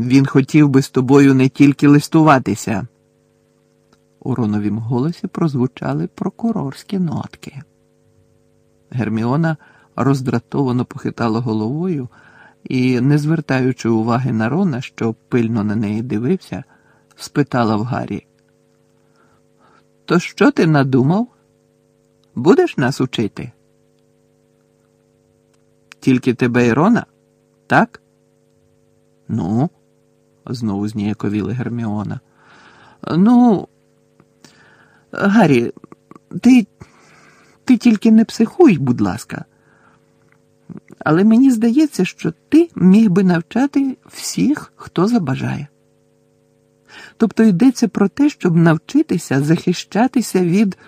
Він хотів би з тобою не тільки листуватися. У Роновім голосі прозвучали прокурорські нотки. Герміона роздратовано похитала головою і, не звертаючи уваги на Рона, що пильно на неї дивився, спитала в Гаррі. То що ти надумав? Будеш нас учити? Тільки тебе і Рона? Так? Ну, знову зніяковіла Герміона. Ну, Гаррі, ти, ти тільки не психуй, будь ласка. Але мені здається, що ти міг би навчати всіх, хто забажає. Тобто йдеться про те, щоб навчитися захищатися від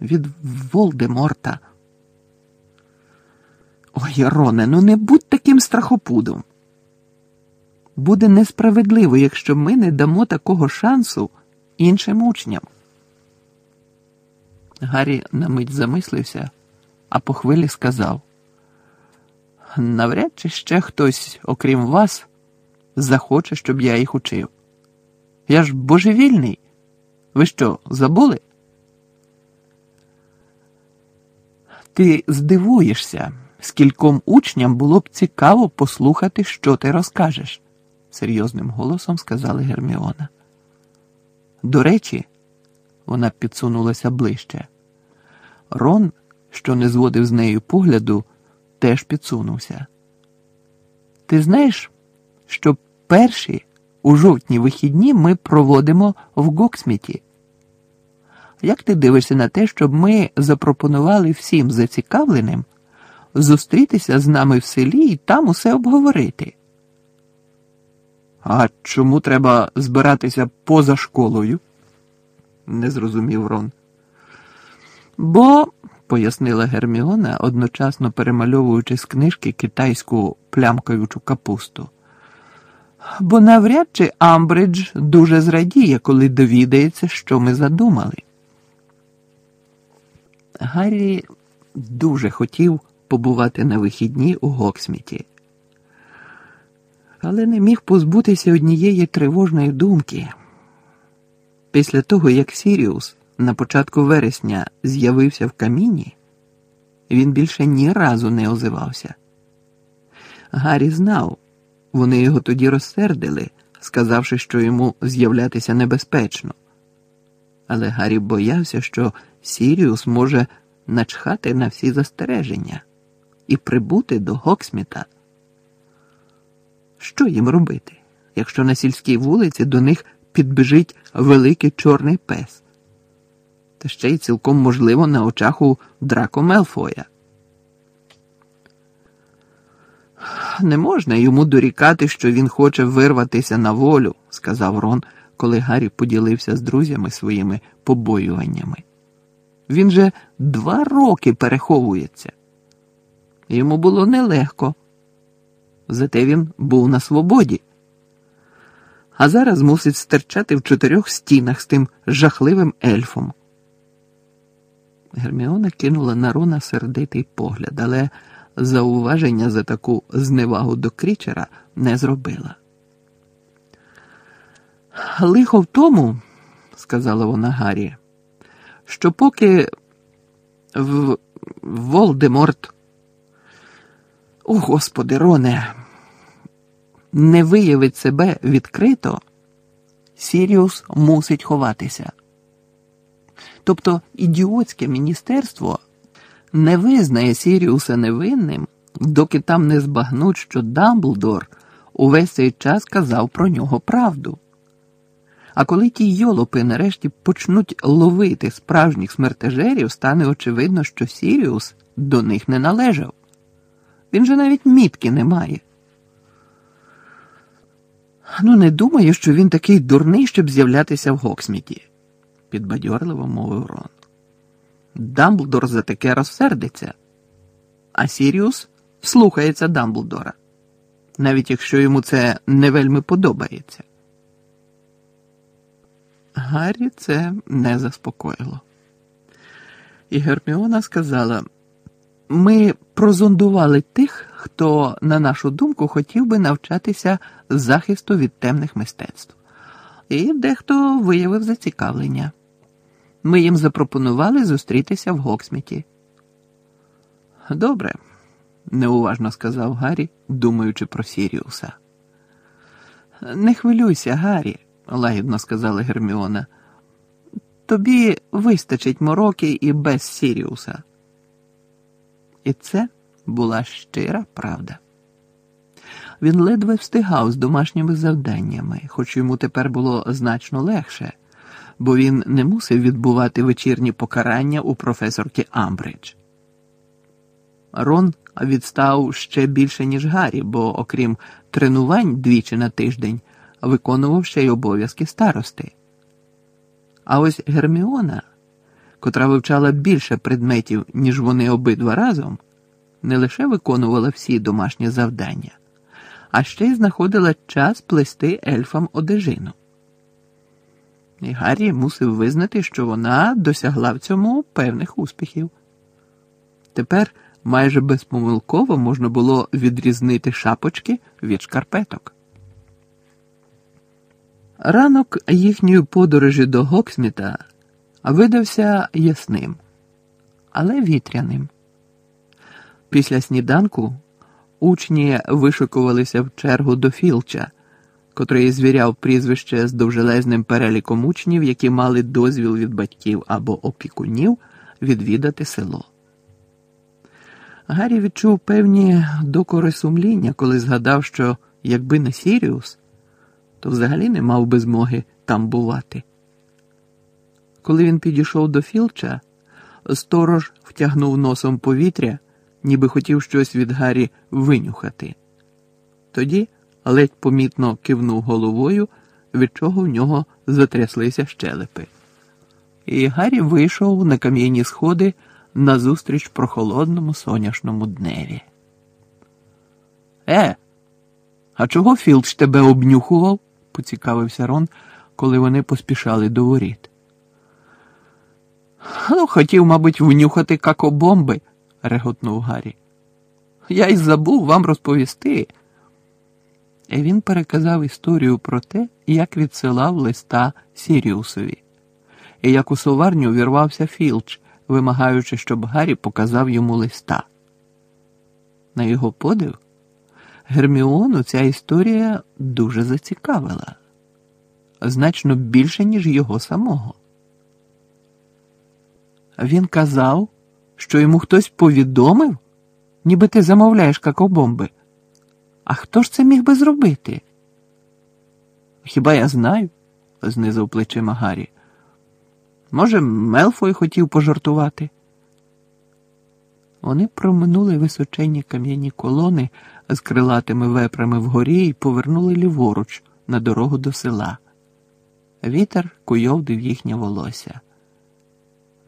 від Волдеморта. Ой, Роне, ну не будь таким страхопудом. Буде несправедливо, якщо ми не дамо такого шансу іншим учням. Гаррі на мить замислився, а по хвилі сказав: навряд чи ще хтось, окрім вас, захоче, щоб я їх учив. Я ж божевільний. Ви що, забули? Ти здивуєшся, скільком учням було б цікаво послухати, що ти розкажеш, серйозним голосом сказала Герміона. До речі, вона підсунулася ближче. Рон, що не зводив з нею погляду, теж підсунувся. Ти знаєш, що перші у жовтні вихідні ми проводимо в Гоксміті? Як ти дивишся на те, щоб ми запропонували всім зацікавленим зустрітися з нами в селі і там усе обговорити? А чому треба збиратися поза школою? не зрозумів Рон. Бо, пояснила Герміона, одночасно перемальовуючи з книжки китайську плямкаючу капусту. Бо навряд чи Амбридж дуже зрадіє, коли довідається, що ми задумали. Гаррі дуже хотів побувати на вихідні у Гоксміті, але не міг позбутися однієї тривожної думки. Після того, як Сіріус на початку вересня з'явився в каміні, він більше ні разу не озивався. Гаррі знав, вони його тоді розсердили, сказавши, що йому з'являтися небезпечно. Але Гаррі боявся, що Сіріус може начхати на всі застереження і прибути до Гоксміта. Що їм робити, якщо на сільській вулиці до них підбіжить великий чорний пес? Та ще й цілком можливо на очах у Драко Мелфоя. Не можна йому дорікати, що він хоче вирватися на волю, сказав Рон, коли Гаррі поділився з друзями своїми побоюваннями. Він же два роки переховується. Йому було нелегко. Зате він був на свободі. А зараз мусить стерчати в чотирьох стінах з тим жахливим ельфом. Герміона кинула на Рона сердитий погляд, але зауваження за таку зневагу до крічера не зробила. Лихо в тому, сказала вона Гаррі, що поки в Волдеморт, о Господи, Роне, не виявить себе відкрито, Сіріус мусить ховатися. Тобто ідіотське міністерство не визнає Сіріуса невинним, доки там не збагнуть, що Дамблдор увесь цей час казав про нього правду. А коли ті йолопи нарешті почнуть ловити справжніх смертежерів, стане очевидно, що Сіріус до них не належав. Він же навіть мітки не має. Ну, не думаю, що він такий дурний, щоб з'являтися в Гоксміті, підбадьорливо мовив Рон. Дамблдор за таке розсердиться, а Сіріус слухається Дамблдора, навіть якщо йому це не вельми подобається. Гаррі це не заспокоїло. І Герміона сказала: ми прозондували тих, хто, на нашу думку, хотів би навчатися захисту від темних мистецтв. І дехто виявив зацікавлення. Ми їм запропонували зустрітися в Гоксміті. Добре, неуважно сказав Гаррі, думаючи про Сіріуса. Не хвилюйся, Гаррі, лагідно сказала Герміона. Тобі вистачить мороки і без Сіріуса. І це була щира правда. Він ледве встигав з домашніми завданнями, хоч йому тепер було значно легше, бо він не мусив відбувати вечірні покарання у професорки Амбридж. Рон відстав ще більше, ніж Гаррі, бо, окрім тренувань двічі на тиждень, виконував ще й обов'язки старости. А ось Герміона, котра вивчала більше предметів, ніж вони обидва разом, не лише виконувала всі домашні завдання, а ще й знаходила час плести ельфам одежину. І Гаррі мусив визнати, що вона досягла в цьому певних успіхів. Тепер майже безпомилково можна було відрізнити шапочки від шкарпеток. Ранок їхньої подорожі до Гоксміта видався ясним, але вітряним. Після сніданку учні вишикувалися в чергу до Філча, котрий звіряв прізвище з довжелезним переліком учнів, які мали дозвіл від батьків або опікунів відвідати село. Гаррі відчув певні докори сумління, коли згадав, що якби не Сіріус, то взагалі не мав би змоги там бувати. Коли він підійшов до Філча, сторож втягнув носом повітря, ніби хотів щось від Гаррі винюхати. Тоді ледь помітно кивнув головою, від чого в нього затряслися щелепи. І Гаррі вийшов на кам'яні сходи назустріч прохолодному соняшному дневі. Е, а чого Філч тебе обнюхував? поцікавився Рон, коли вони поспішали до воріт. Ну, хотів, мабуть, внюхати какобомби, реготнув Гаррі. Я й забув вам розповісти. І він переказав історію про те, як відсилав листа Сіріусові, і як у соварню вірвався Філч, вимагаючи, щоб Гаррі показав йому листа. На його подив, Герміону ця історія дуже зацікавила, значно більше, ніж його самого. Він казав, що йому хтось повідомив, ніби ти замовляєш какобомби. А хто ж це міг би зробити? Хіба я знаю? знизав плечима Гаррі. Може, Мелфой хотів пожартувати. Вони проминули височенні кам'яні колони з крилатими вепрами вгорі і повернули ліворуч на дорогу до села. Вітер куйовдив їхнє волосся.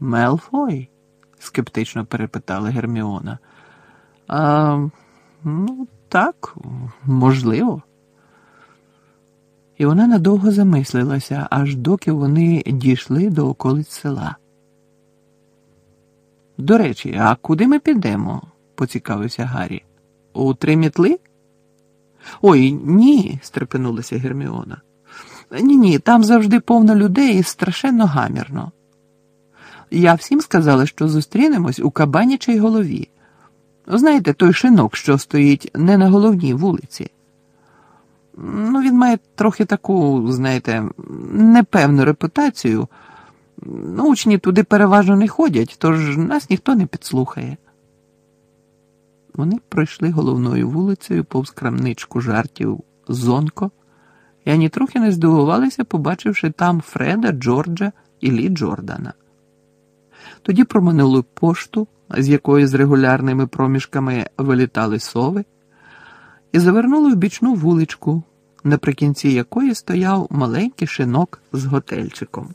Мелфой? скептично перепитала Герміона. А, ну, так, можливо. І вона надовго замислилася, аж доки вони дійшли до околиць села. До речі, а куди ми підемо? поцікавився Гаррі. У три мітли? Ой, ні, стрепенулася Герміона. Ні, ні, там завжди повно людей і страшенно гамірно. Я всім сказала, що зустрінемось у кабанячій голові. Знаєте, той шинок, що стоїть не на головній вулиці. Ну, він має трохи таку, знаєте, непевну репутацію. Ну, учні туди переважно не ходять, тож нас ніхто не підслухає. Вони пройшли головною вулицею повз крамничку жартів зонко, і ані трохи не здивувалися, побачивши там Фреда, Джорджа і Лі Джордана. Тоді проминули пошту, з якої з регулярними проміжками вилітали сови, і завернули в бічну вуличку, наприкінці якої стояв маленький шинок з готельчиком.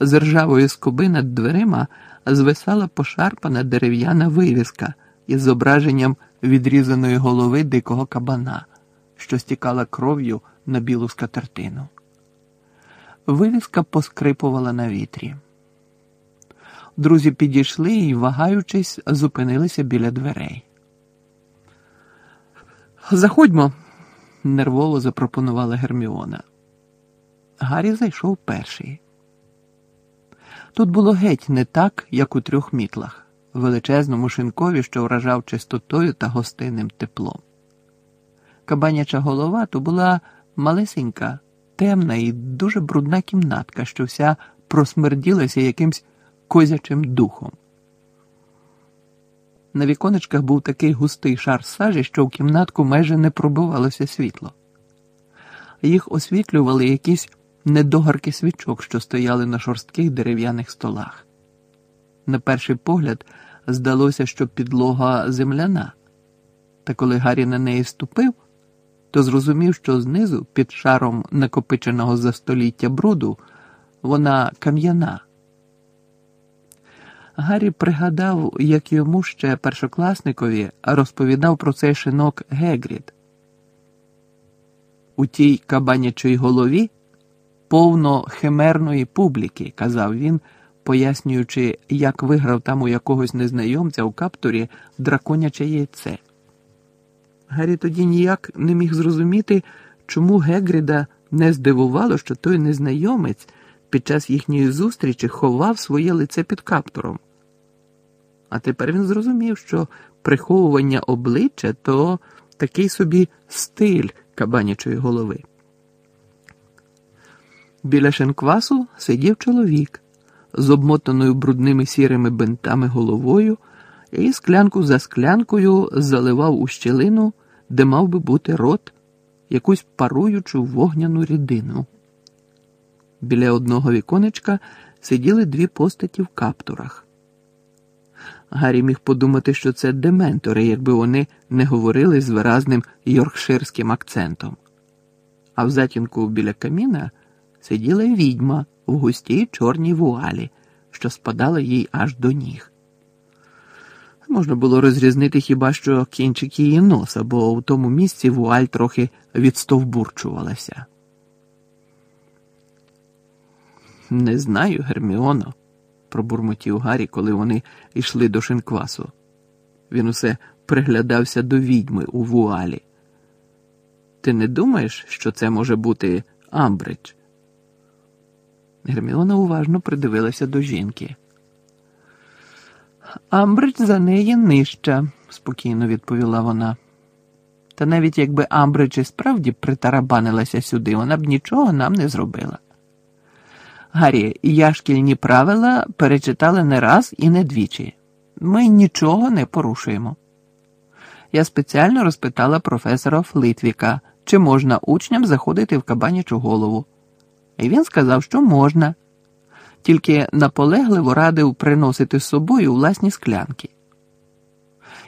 З ржавої скоби над дверима звисала пошарпана дерев'яна вивіска із зображенням відрізаної голови дикого кабана, що стікала кров'ю на білу скатертину. Вивіска поскрипувала на вітрі. Друзі підійшли і, вагаючись, зупинилися біля дверей. Заходьмо, нервово запропонувала Герміона. Гаррі зайшов перший. Тут було геть не так, як у трьох мітлах, величезному шинкові, що вражав чистотою та гостинним теплом. Кабаняча голова то була малесенька, темна і дуже брудна кімнатка, що вся просмерділася якимсь козячим духом. На віконечках був такий густий шар сажі, що в кімнатку майже не пробивалося світло. Їх освітлювали якісь недогарки свічок, що стояли на шорстких дерев'яних столах. На перший погляд здалося, що підлога земляна, та коли Гаррі на неї ступив, то зрозумів, що знизу, під шаром накопиченого за століття бруду, вона кам'яна. Гаррі пригадав, як йому ще першокласникові розповідав про цей шинок Гегрід. У тій кабанячій голові повно химерної публіки, казав він, пояснюючи, як виграв там у якогось незнайомця у каптурі драконяче яйце. Гаррі тоді ніяк не міг зрозуміти, чому Гегріда не здивувало, що той незнайомець під час їхньої зустрічі ховав своє лице під каптуром. А тепер він зрозумів, що приховування обличчя то такий собі стиль кабанячої голови. Біля шинквасу сидів чоловік з обмотаною брудними сірими бинтами головою і склянку за склянкою заливав у щелину, де мав би бути рот, якусь паруючу вогняну рідину. Біля одного віконечка сиділи дві постаті в каптурах. Гаррі міг подумати, що це дементори, якби вони не говорили з виразним йоркширським акцентом. А в затінку біля каміна сиділа відьма в густій чорній вуалі, що спадала їй аж до ніг. Можна було розрізнити хіба що кінчик її носа, бо в тому місці вуаль трохи відстовбурчувалася. Не знаю, Герміоно, пробурмотів Гаррі, коли вони йшли до шинквасу. Він усе приглядався до відьми у вуалі. Ти не думаєш, що це може бути Амбридж? Герміона уважно придивилася до жінки. Амбридж за неї нижча, спокійно відповіла вона. Та навіть якби Амбридж і справді притарабанилася сюди, вона б нічого нам не зробила. Гаррі, я шкільні правила перечитали не раз і не двічі. Ми нічого не порушуємо. Я спеціально розпитала професора Флитвіка, чи можна учням заходити в кабанячу голову. І він сказав, що можна, тільки наполегливо радив приносити з собою власні склянки.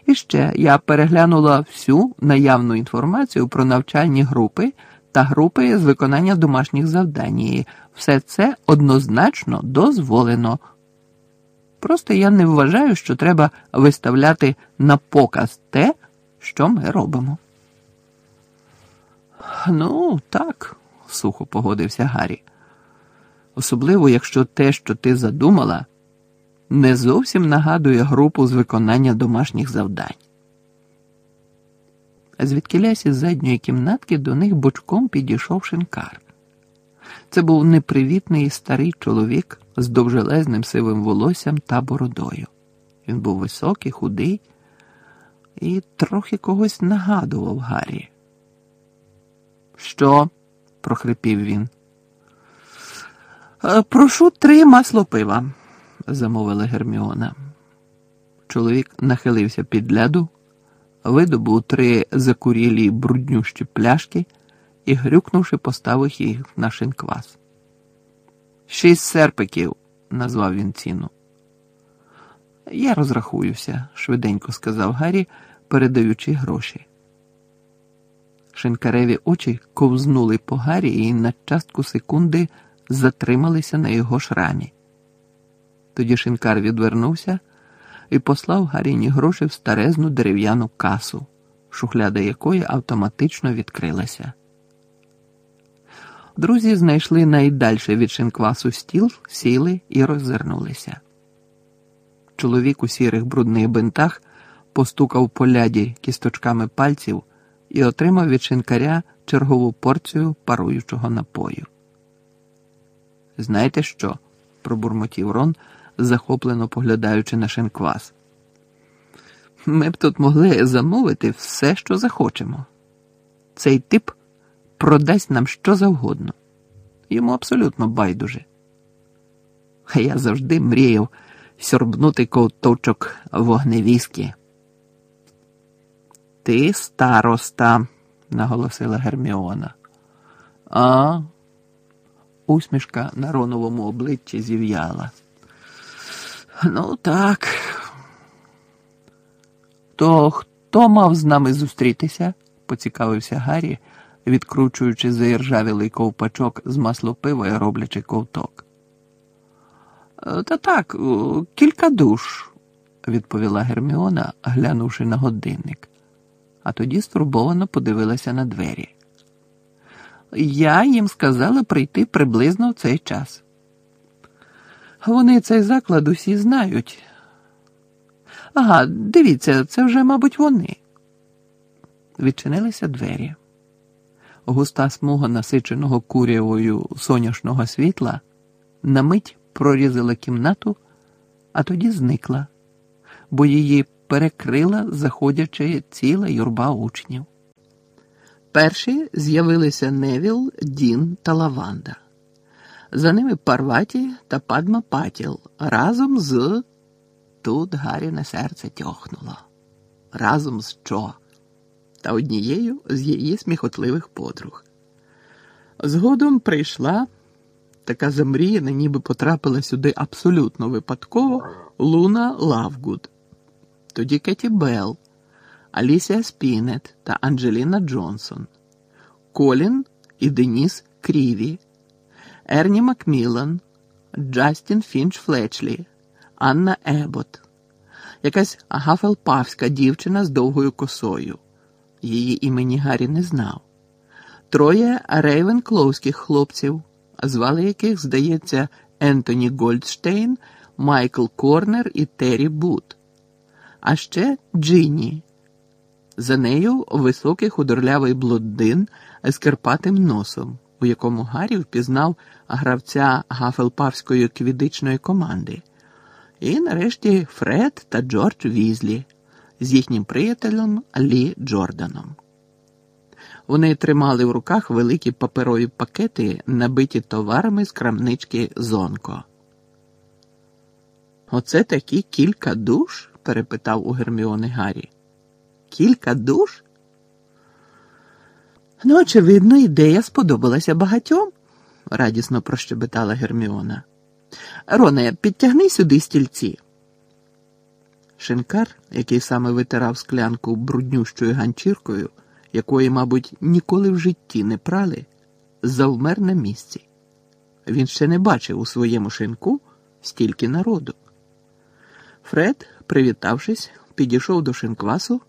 І ще я переглянула всю наявну інформацію про навчальні групи та групи з виконання домашніх завдань. Все це однозначно дозволено. Просто я не вважаю, що треба виставляти на показ те, що ми робимо. Ну, так, сухо погодився Гаррі. Особливо, якщо те, що ти задумала, не зовсім нагадує групу з виконання домашніх завдань. Звідкилясь із задньої кімнатки до них бочком підійшов шинкар. Це був непривітний старий чоловік з довжелезним сивим волоссям та бородою. Він був високий, худий і трохи когось нагадував Гаррі. Що? прохрипів він. «Е, прошу три масло пива, замовила Герміона. Чоловік нахилився під ляду, видобув три закурілі бруднющі пляшки і, грюкнувши, поставив їх на шинквас. Шість серпиків, назвав він ціну. Я розрахуюся, швиденько сказав Гаррі, передаючи гроші. Шинкареві очі ковзнули по Гаррі і на частку секунди затрималися на його шрамі. Тоді шинкар відвернувся і послав Гарріні гроші в старезну дерев'яну касу, шухляда якої автоматично відкрилася. Друзі знайшли найдальше від шинквасу стіл, сіли і роззирнулися. Чоловік у сірих брудних бинтах постукав по ляді кісточками пальців, і отримав від шинкаря чергову порцію паруючого напою. Знаєте що? пробурмотів Рон, захоплено поглядаючи на шинквас. Ми б тут могли замовити все, що захочемо. Цей тип продасть нам що завгодно. Йому абсолютно байдуже. А я завжди мріяв сьорбнути ковточок вогневіски. Ти староста, наголосила Герміона. А усмішка на Роновому обличчі зів'яла. Ну, так. То хто мав з нами зустрітися? поцікавився Гаррі, відкручуючи заіржавілий ковпачок з маслопива і роблячи ковток. «Е, Та так, кілька душ, відповіла Герміона, глянувши на годинник, а тоді стурбовано подивилася на двері. Я їм сказала прийти приблизно в цей час. Вони цей заклад усі знають. Ага, дивіться, це вже, мабуть, вони. Відчинилися двері. Густа смуга насиченого курявою соняшного світла на мить прорізала кімнату, а тоді зникла, бо її перекрила, заходячи ціла юрба учнів. Перші з'явилися Невіл, Дін та Лаванда. За ними Парваті та Падма Патіл разом з. Тут Гаріне серце тьохнуло. Разом з що? Та однією з її сміхотливих подруг. Згодом прийшла така замріяна, ніби потрапила сюди абсолютно випадково Луна Лавгуд, тоді Кеті Белл, Алісія Спінет та Анджеліна Джонсон, Колін і Деніс Кріві, Ерні Макмілан, Джастін Фінч Флечлі, Анна Ебот, якась гафелпавська дівчина з довгою косою. Її імені Гаррі не знав. Троє рейвенклоуських хлопців, звали яких, здається, Ентоні Гольдштейн, Майкл Корнер і Террі Бут. А ще Джинні. За нею високий худорлявий блондин з керпатим носом, у якому Гаррі впізнав гравця гафелпавської квідичної команди. І нарешті Фред та Джордж Візлі з їхнім приятелем Лі Джорданом. Вони тримали в руках великі паперові пакети, набиті товарами з крамнички Зонко. Оце такі кілька душ? перепитав у Герміони Гаррі. Кілька душ? Ну, очевидно, ідея сподобалася багатьом, радісно прощебетала Герміона. Роне, підтягни сюди стільці. Шинкар, який саме витирав склянку бруднющою ганчіркою, якої, мабуть, ніколи в житті не прали, завмер на місці. Він ще не бачив у своєму шинку стільки народу. Фред, привітавшись, підійшов до шинквасу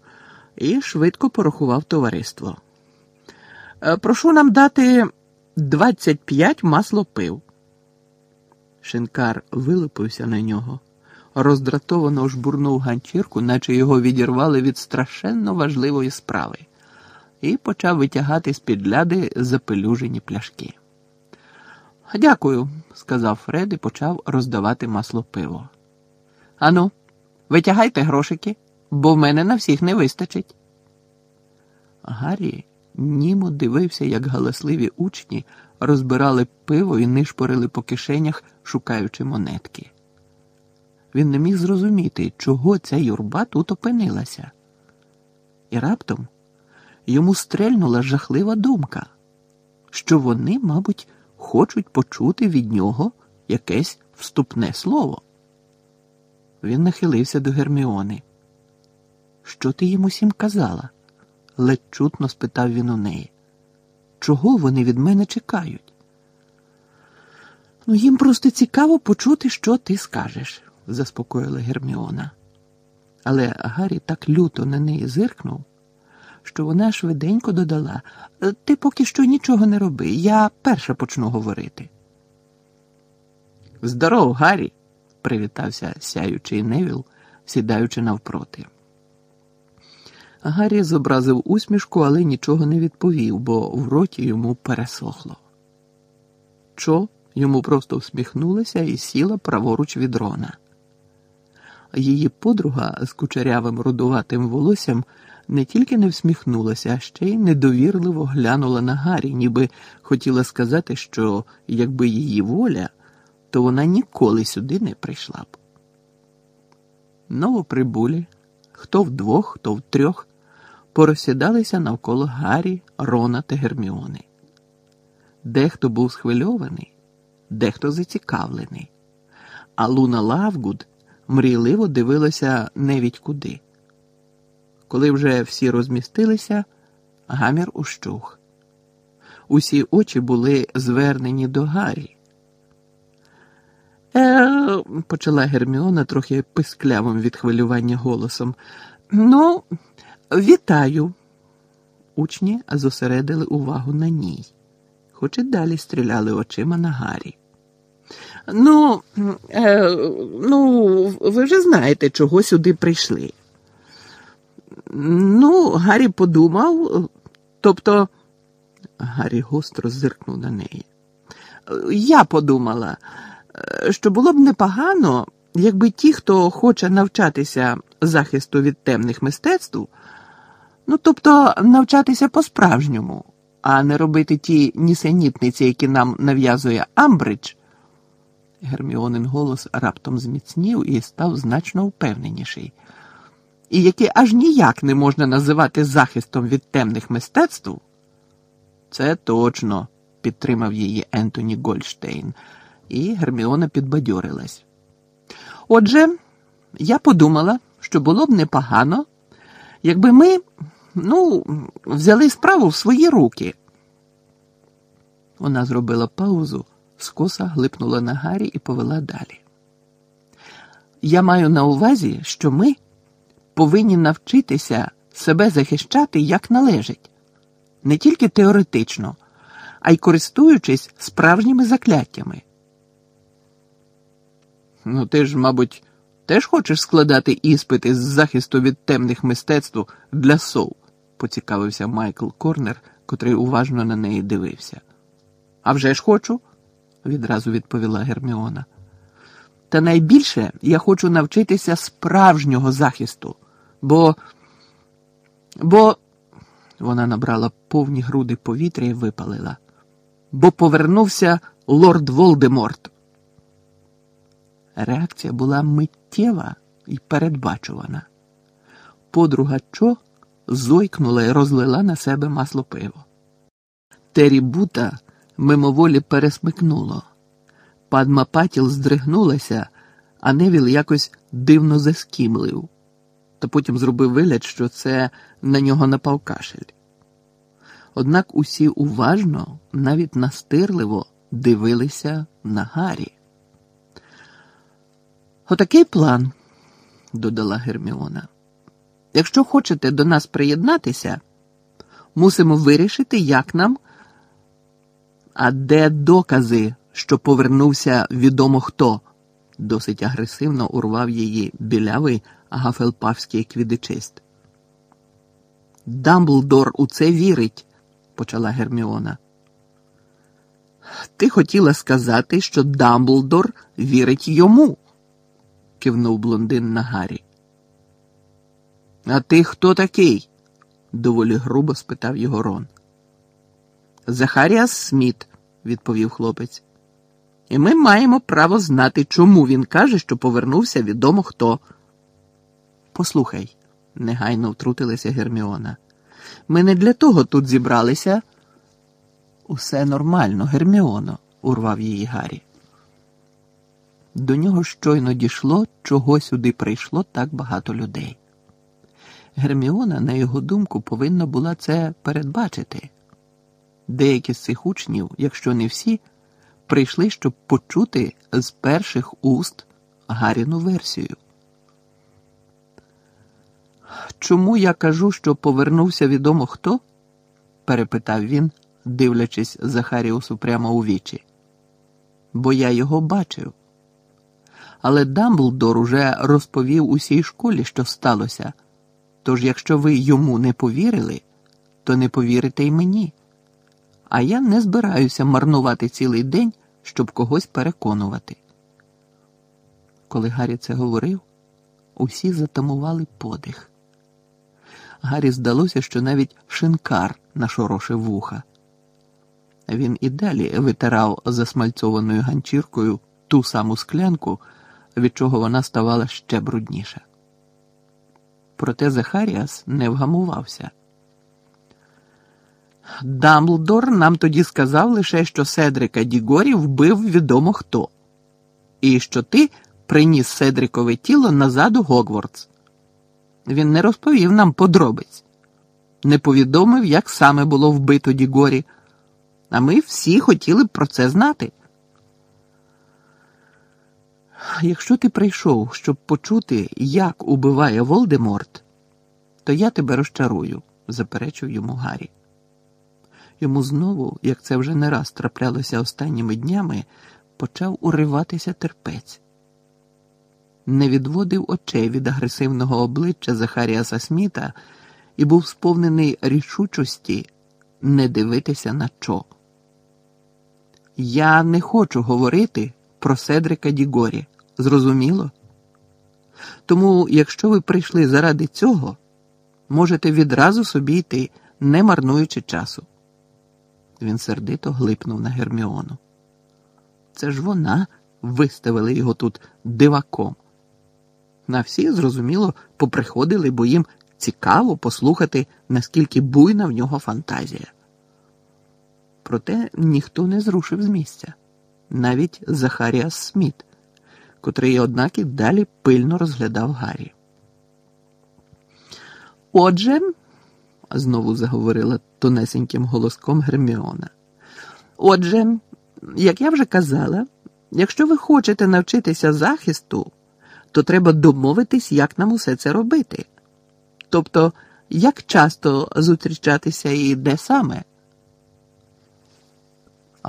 і швидко порахував товариство. «Е, Прошу нам дати 25 масло пив. Шинкар вилипився на нього, роздратовано жбурнув ганчірку, наче його відірвали від страшенно важливої справи, і почав витягати з під ляди запелюжені пляшки. Дякую, сказав Фред і почав роздавати масло пиво. Ану, витягайте грошики, бо в мене на всіх не вистачить. Гаррі німо дивився, як галасливі учні розбирали пиво і нишпорили по кишенях, шукаючи монетки. Він не міг зрозуміти, чого ця юрба тут опинилася. І раптом йому стрельнула жахлива думка, що вони, мабуть, хочуть почути від нього якесь вступне слово. Він нахилився до Герміони. Що ти їм усім казала? Ледь чутно спитав він у неї. Чого вони від мене чекають? Ну, їм просто цікаво почути, що ти скажеш, заспокоїла Герміона. Але Гаррі так люто на неї зиркнув, що вона швиденько додала: Ти поки що нічого не роби, я перша почну говорити. Здоров, Гаррі, привітався сяючий Невіл, сідаючи навпроти. Гаррі зобразив усмішку, але нічого не відповів, бо в роті йому пересохло. Чо йому просто всміхнулася і сіла праворуч від Рона. Її подруга з кучерявим рудуватим волоссям не тільки не всміхнулася, а ще й недовірливо глянула на Гаррі, ніби хотіла сказати, що якби її воля, то вона ніколи сюди не прийшла б. Новоприбулі, хто вдвох, хто втрьох, порозсідалися навколо Гаррі, Рона та Герміони. Дехто був схвильований, дехто зацікавлений, а Луна Лавгуд мрійливо дивилася невідь куди. Коли вже всі розмістилися, гамір ущух. Усі очі були звернені до Гаррі. Е, почала Герміона трохи писклявим від хвилювання голосом. Ну, вітаю. Учні зосередили увагу на ній, хоч і далі стріляли очима на Гаррі. Ну, е, ну, ви вже знаєте, чого сюди прийшли. Ну, Гаррі подумав, тобто, Гаррі гостро зиркнув на неї. Я подумала, що було б непогано, якби ті, хто хоче навчатися захисту від темних мистецтв, ну тобто навчатися по-справжньому, а не робити ті нісенітниці, які нам нав'язує Амбридж. Герміонин голос раптом зміцнів і став значно впевненіший, і які аж ніяк не можна називати захистом від темних мистецтв. Це точно, підтримав її Ентоні Гольштейн, і Герміона підбадьорилась. Отже, я подумала, що було б непогано, якби ми, ну, взяли справу в свої руки. Вона зробила паузу скоса глипнула на Гаррі і повела далі. Я маю на увазі, що ми повинні навчитися себе захищати як належить, не тільки теоретично, а й користуючись справжніми закляттями. Ну, ти ж, мабуть, теж хочеш складати іспити з захисту від темних мистецтв для сов, поцікавився Майкл Корнер, котрий уважно на неї дивився. «А вже ж хочу відразу відповіла Герміона. Та найбільше я хочу навчитися справжнього захисту, бо. бо. Вона набрала повні груди повітря і випалила. Бо повернувся лорд Волдеморт. Реакція була миттєва і передбачувана. Подруга Чо зойкнула і розлила на себе масло пиво. Тері Бута мимоволі пересмикнуло. Падма Патіл здригнулася, а Невіл якось дивно заскімлив, та потім зробив вигляд, що це на нього напав кашель. Однак усі уважно, навіть настирливо дивилися на Гаррі. Отакий план, додала Герміона. Якщо хочете до нас приєднатися, мусимо вирішити, як нам а де докази, що повернувся відомо хто? досить агресивно урвав її білявий гафелпавський квідичист. Дамблдор у це вірить, почала Герміона. Ти хотіла сказати, що Дамблдор вірить йому, кивнув блондин на Гаррі. А ти хто такий? доволі грубо спитав його Рон. Захаріас Сміт, відповів хлопець. І ми маємо право знати, чому він каже, що повернувся відомо хто. Послухай, негайно втрутилася Герміона. Ми не для того тут зібралися. Усе нормально, Герміоно, урвав її Гаррі. До нього щойно дійшло, чого сюди прийшло так багато людей. Герміона, на його думку, повинна була це передбачити. Деякі з цих учнів, якщо не всі, прийшли, щоб почути з перших уст Гаріну версію. Чому я кажу, що повернувся відомо хто? перепитав він, дивлячись Захаріусу прямо у вічі. Бо я його бачив. Але Дамблдор уже розповів усій школі, що сталося. Тож, якщо ви йому не повірили, то не повірите й мені. А я не збираюся марнувати цілий день, щоб когось переконувати. Коли Гаррі це говорив, усі затамували подих. Гаррі здалося, що навіть шинкар нашорошив вуха. Він і далі витирав засмальцованою ганчіркою ту саму склянку, від чого вона ставала ще брудніша. Проте Захаріас не вгамувався. Дамблдор нам тоді сказав лише, що Седрика Дігорі вбив відомо хто, і що ти приніс Седрикове тіло назад у Гогвардс. Він не розповів нам подробиць, не повідомив, як саме було вбито Дігорі, а ми всі хотіли б про це знати. Якщо ти прийшов, щоб почути, як убиває Волдеморт, то я тебе розчарую, заперечив йому Гаррі. Йому знову, як це вже не раз траплялося останніми днями, почав уриватися терпець. Не відводив очей від агресивного обличчя Захаріаса Сміта і був сповнений рішучості не дивитися на чо. Я не хочу говорити про Седрика Дігорі. Зрозуміло? Тому, якщо ви прийшли заради цього, можете відразу собі йти, не марнуючи часу. Він сердито глипнув на Герміону. Це ж вона виставила його тут диваком. На всі, зрозуміло, поприходили, бо їм цікаво послухати, наскільки буйна в нього фантазія. Проте ніхто не зрушив з місця, навіть Захаріас Сміт, котрий, однак, і далі пильно розглядав Гаррі. Отже, знову заговорила тонесеньким голоском Герміона. Отже, як я вже казала, якщо ви хочете навчитися захисту, то треба домовитись, як нам усе це робити. Тобто, як часто зустрічатися і де саме.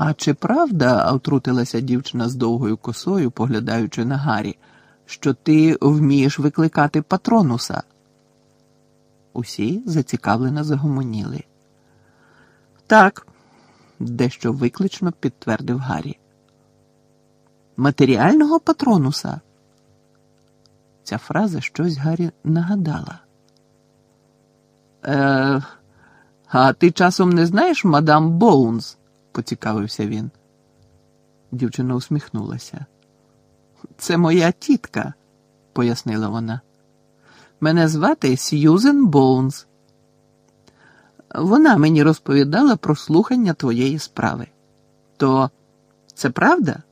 А чи правда, втрутилася дівчина з довгою косою, поглядаючи на Гаррі, що ти вмієш викликати патронуса? Усі зацікавлено загомоніли. Так, дещо виклично підтвердив Гаррі. Матеріального патронуса. Ця фраза щось Гаррі нагадала. Е, А ти часом не знаєш мадам Боунс? Поцікавився він. Дівчина усміхнулася. Це моя тітка, пояснила вона. Мене звати Сьюзен Боунс. Вона мені розповідала про слухання твоєї справи. То це правда?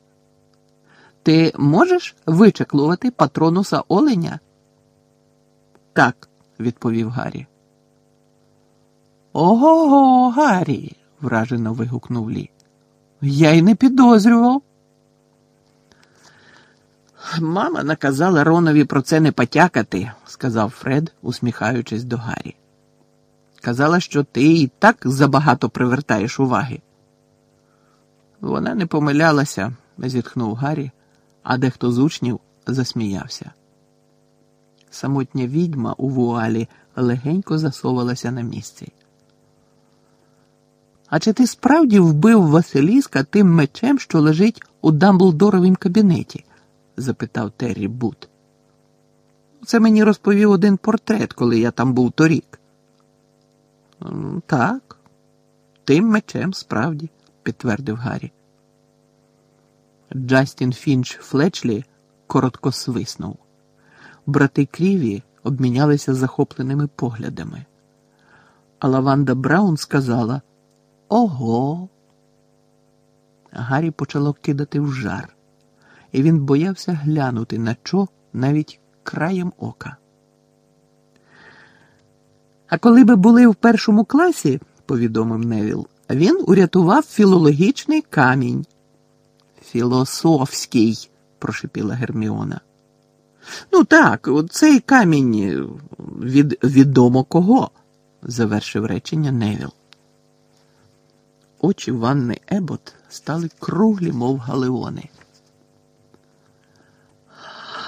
Ти можеш вичаклувати патронуса оленя? Так, відповів Гаррі. Ого, го Гаррі, вражено вигукнув Лі. Я й не підозрював. Мама наказала Ронові про це не потякати, сказав Фред, усміхаючись до Гаррі. Казала, що ти і так забагато привертаєш уваги. Вона не помилялася, зітхнув Гаррі, а дехто з учнів засміявся. Самотня відьма у вуалі легенько засовалася на місці. А чи ти справді вбив Василіска тим мечем, що лежить у Дамблдоровім кабінеті? запитав Террі Бут. Це мені розповів один портрет, коли я там був торік. Так, тим мечем справді, підтвердив Гаррі. Джастін Фінч Флечлі коротко свиснув. Брати Кріві обмінялися захопленими поглядами. А Лаванда Браун сказала Ого. Гаррі почало кидати в жар, і він боявся глянути на чо навіть краєм ока. А коли би були в першому класі, повідомив Невіл, він урятував філологічний камінь. Філософський, прошепіла Герміона. Ну так, цей камінь від відомо кого, завершив речення Невіл. Очі Ванни Ебот стали круглі, мов галеони.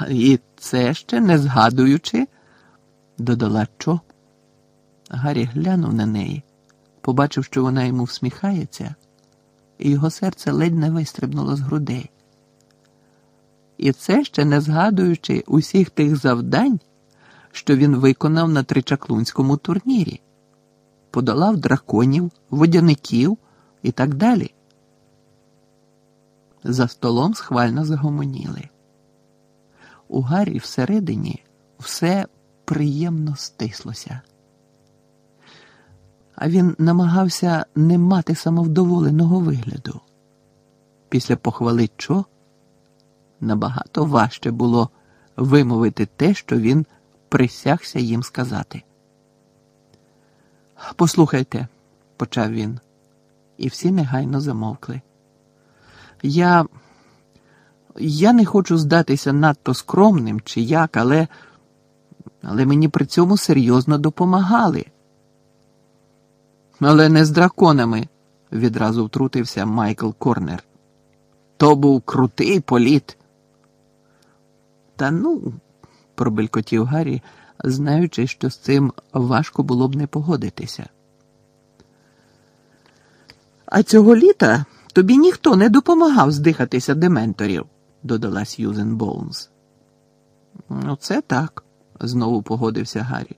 І це ще не згадуючи, додала Чо Гаррі глянув на неї, побачив, що вона йому всміхається, і його серце ледь не вистрибнуло з грудей. І це ще не згадуючи усіх тих завдань, що він виконав на тричаклунському турнірі, подолав драконів, водяників і так далі. За столом схвально загомоніли. У Гаррі всередині все приємно стислося. А він намагався не мати самовдоволеного вигляду. Після похвали Чо набагато важче було вимовити те, що він присягся їм сказати. Послухайте, почав він, і всі негайно замовкли. Я Я не хочу здатися надто скромним чи як, але, але мені при цьому серйозно допомагали. Але не з драконами, відразу втрутився Майкл Корнер. То був крутий політ. Та ну, пробелькотів Гаррі, знаючи, що з цим важко було б не погодитися. А цього літа тобі ніхто не допомагав здихатися дементорів, додала Сьюзен Боунс. Ну, це так, знову погодився Гаррі.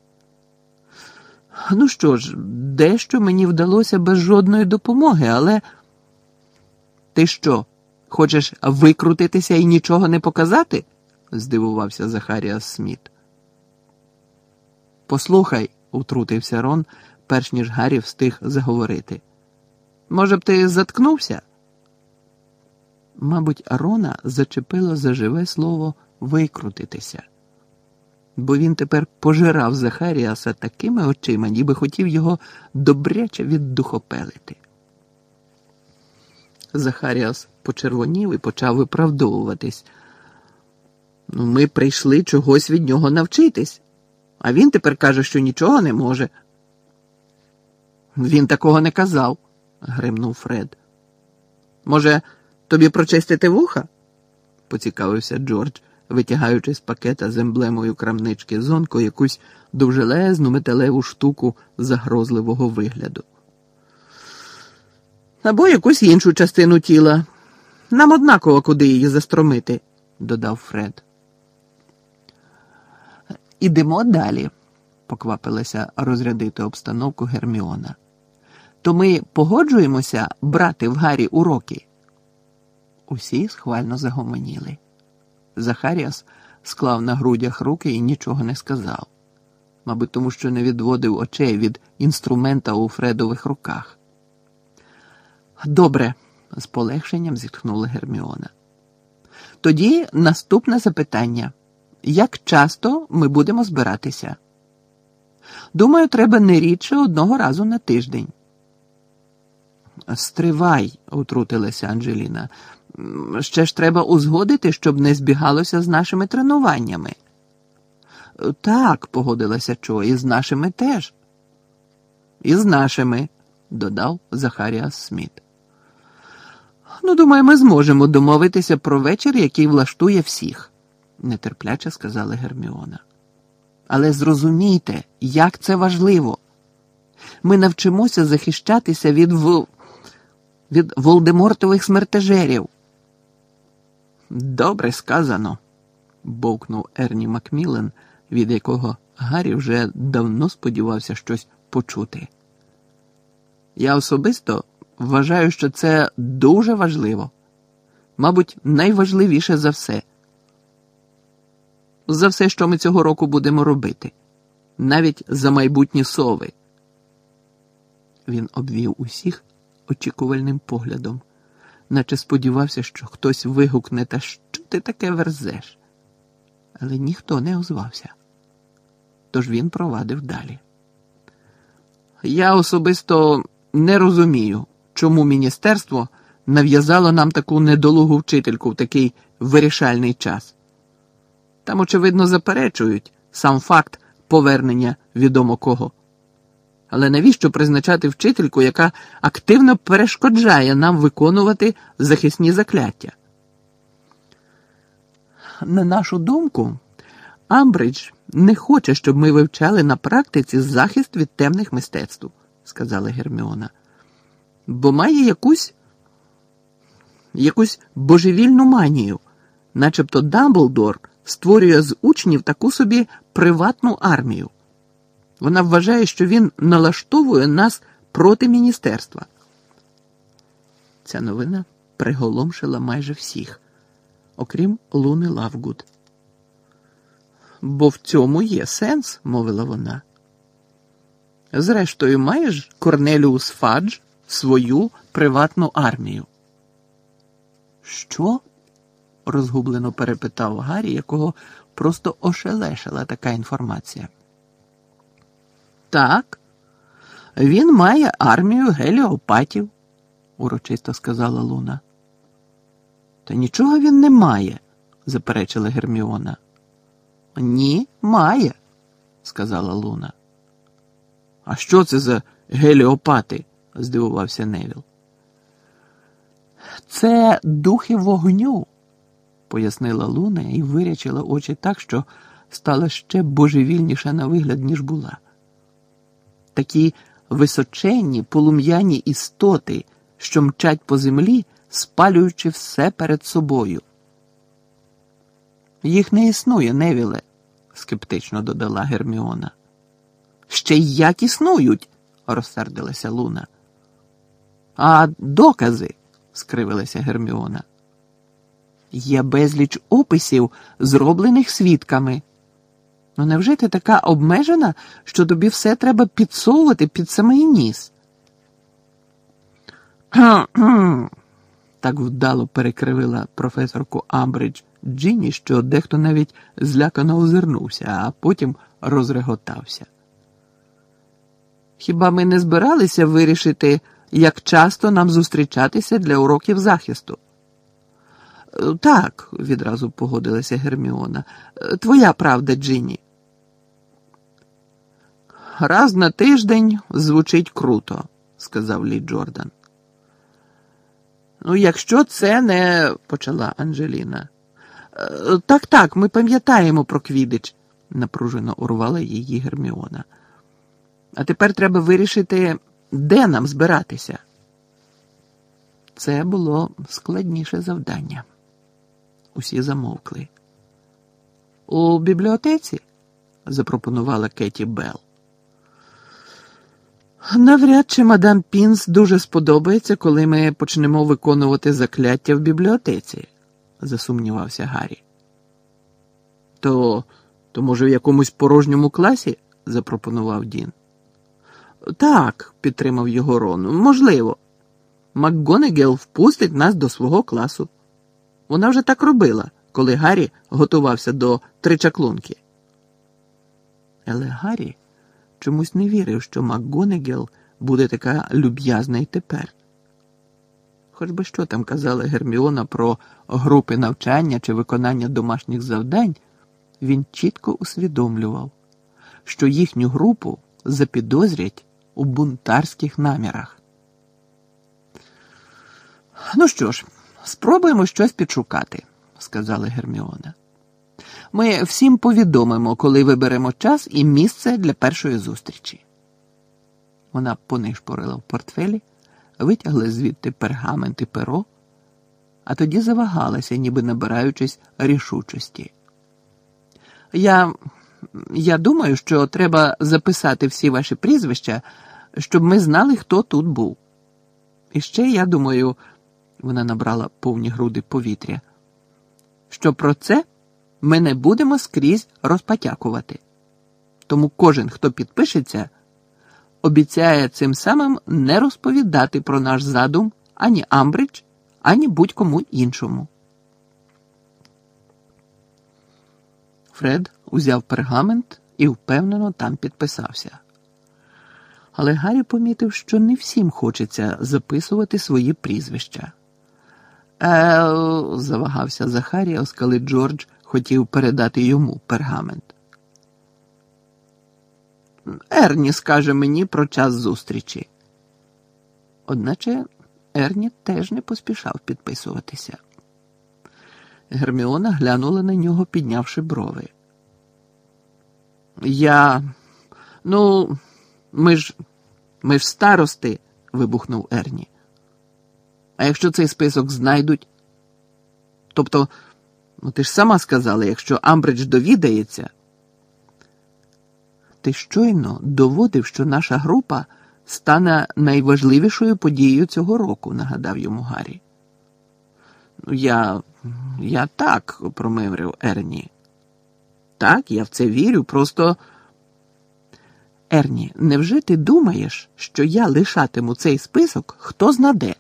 Ну що ж, дещо мені вдалося без жодної допомоги, але ти що, хочеш викрутитися і нічого не показати? здивувався Захаріас Сміт. Послухай, утрутився Рон, перш ніж Гаррі встиг заговорити. Може б, ти заткнувся? Мабуть, Рона зачепило заживе слово викрутитися, бо він тепер пожирав Захаріаса такими очима, ніби хотів його добряче віддухопелити. Захаріас почервонів і почав виправдовуватись. Ну, ми прийшли чогось від нього навчитись, а він тепер каже, що нічого не може. Він такого не казав, гримнув Фред. Може, тобі прочистити вуха? поцікавився Джордж, витягаючи з пакета з емблемою крамнички зонку якусь довжелезну металеву штуку загрозливого вигляду. Або якусь іншу частину тіла. Нам однаково куди її застромити, додав Фред. Ідемо далі, поквапилася розрядити обстановку Герміона. То ми погоджуємося брати в Гаррі уроки. Усі схвально загомоніли. Захаріас склав на грудях руки і нічого не сказав, мабуть, тому що не відводив очей від інструмента у Фредових руках. Добре, з полегшенням зітхнула Герміона. Тоді наступне запитання як часто ми будемо збиратися? Думаю, треба не рідше одного разу на тиждень. Стривай, утрутилася Анджеліна. Ще ж треба узгодити, щоб не збігалося з нашими тренуваннями. Так, погодилася Чо, і з нашими теж. І з нашими, додав Захаріас Сміт. Ну, думаю, ми зможемо домовитися про вечір, який влаштує всіх нетерпляче сказала Герміона. Але зрозумійте, як це важливо. Ми навчимося захищатися від в... від Волдемортових смертежерів. Добре сказано, бовкнув Ерні Макмілен, від якого Гаррі вже давно сподівався щось почути. Я особисто вважаю, що це дуже важливо, мабуть, найважливіше за все за все, що ми цього року будемо робити, навіть за майбутні сови. Він обвів усіх очікувальним поглядом, наче сподівався, що хтось вигукне, та що ти таке верзеш. Але ніхто не озвався. Тож він провадив далі. Я особисто не розумію, чому міністерство нав'язало нам таку недолугу вчительку в такий вирішальний час. Там, очевидно, заперечують сам факт повернення відомо кого. Але навіщо призначати вчительку, яка активно перешкоджає нам виконувати захисні закляття? На нашу думку, Амбридж не хоче, щоб ми вивчали на практиці захист від темних мистецтв, сказала Герміона, бо має якусь якусь божевільну манію, начебто Дамблдор створює з учнів таку собі приватну армію. Вона вважає, що він налаштовує нас проти міністерства. Ця новина приголомшила майже всіх, окрім Луни Лавгуд. Бо в цьому є сенс, мовила вона. Зрештою, має ж Корнеліус Фадж свою приватну армію. Що? розгублено перепитав Гаррі, якого просто ошелешила така інформація. Так, він має армію геліопатів, урочисто сказала Луна. Та нічого він не має, заперечила Герміона. Ні, має, сказала Луна. А що це за геліопати? здивувався Невіл. Це духи вогню, пояснила Луна і вирячила очі так, що стала ще божевільніша на вигляд, ніж була. Такі височенні полум'яні істоти, що мчать по землі, спалюючи все перед собою. Їх не існує, Невіле, скептично додала Герміона. Ще й як існують, розсердилася Луна. А докази, скривилася Герміона. Є безліч описів, зроблених свідками. Ну, невже ти така обмежена, що тобі все треба підсовувати під самий ніс? Так вдало перекривила професорку Амбридж Джині, що дехто навіть злякано озирнувся, а потім розреготався. Хіба ми не збиралися вирішити, як часто нам зустрічатися для уроків захисту? Так, відразу погодилася Герміона. Твоя правда, Джині. Раз на тиждень звучить круто, сказав Лі Джордан. Ну, якщо це не, почала Анжеліна. «Е, Так, так, ми пам'ятаємо про Квідич, напружено урвала її Герміона. А тепер треба вирішити, де нам збиратися. Це було складніше завдання. Усі замовкли. У бібліотеці? запропонувала Кеті Белл. Навряд чи мадам Пінс дуже сподобається, коли ми почнемо виконувати закляття в бібліотеці, засумнівався Гаррі. То, то, може, в якомусь порожньому класі? запропонував Дін. Так, підтримав його Рон, можливо. МакГонегел впустить нас до свого класу. Вона вже так робила, коли Гаррі готувався до тричаклунки. Але Гаррі чомусь не вірив, що МакГонегел буде така люб'язна й тепер. Хоч би що там казала Герміона про групи навчання чи виконання домашніх завдань, він чітко усвідомлював, що їхню групу запідозрять у бунтарських намірах. Ну що ж, спробуємо щось підшукати, сказала Герміона. Ми всім повідомимо, коли виберемо час і місце для першої зустрічі. Вона понишпорила в портфелі, витягла звідти пергамент і перо, а тоді завагалася, ніби набираючись рішучості. Я я думаю, що треба записати всі ваші прізвища, щоб ми знали, хто тут був. І ще я думаю, вона набрала повні груди повітря, що про це ми не будемо скрізь розпотякувати. Тому кожен, хто підпишеться, обіцяє цим самим не розповідати про наш задум ані Амбридж, ані будь-кому іншому. Фред узяв пергамент і впевнено там підписався. Але Гаррі помітив, що не всім хочеться записувати свої прізвища. Е, завагався Захарія, оскали Джордж хотів передати йому пергамент. Ерні скаже мені про час зустрічі. Одначе Ерні теж не поспішав підписуватися. Герміона глянула на нього, піднявши брови. Я. Ну, ми ж ми ж старости, вибухнув Ерні. А якщо цей список знайдуть? Тобто, ну ти ж сама сказала, якщо Амбридж довідається. Ти щойно доводив, що наша група стане найважливішою подією цього року, нагадав йому Гаррі. Ну, я. я так, промиврив Ерні. Так, я в це вірю, просто. Ерні, невже ти думаєш, що я лишатиму цей список хто знаде?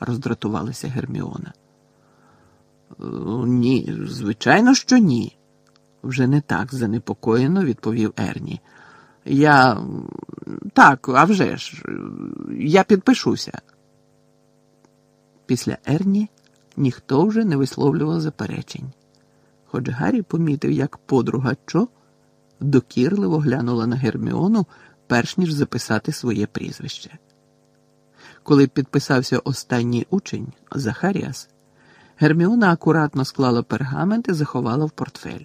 роздратувалася Герміона. «Е, ні, звичайно, що ні. Вже не так занепокоєно відповів Ерні. Я так, а вже ж, я підпишуся. Після Ерні ніхто вже не висловлював заперечень, хоч Гаррі помітив, як подруга Чо докірливо глянула на Герміону, перш ніж записати своє прізвище. Коли підписався останній учень Захаріас, Герміона акуратно склала пергамент і заховала в портфель.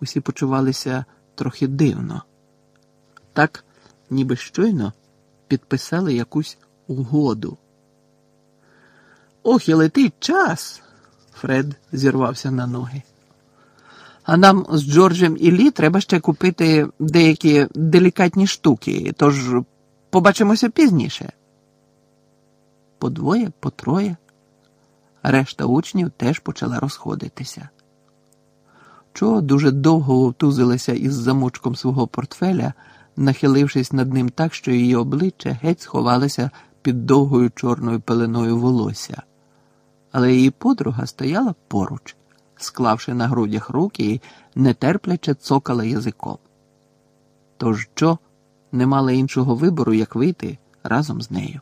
Усі почувалися трохи дивно, так, ніби щойно підписали якусь угоду. Ох, і летить час. Фред зірвався на ноги. А нам з Джорджем і Лі треба ще купити деякі делікатні штуки, тож побачимося пізніше. По двоє, по троє. Решта учнів теж почала розходитися. Чо дуже довго вовтузилася із замочком свого портфеля, нахилившись над ним так, що її обличчя геть сховалося під довгою чорною пеленою волосся. Але її подруга стояла поруч склавши на грудях руки і нетерпляче цокала язиком. Тож Джо не мала іншого вибору, як вийти разом з нею.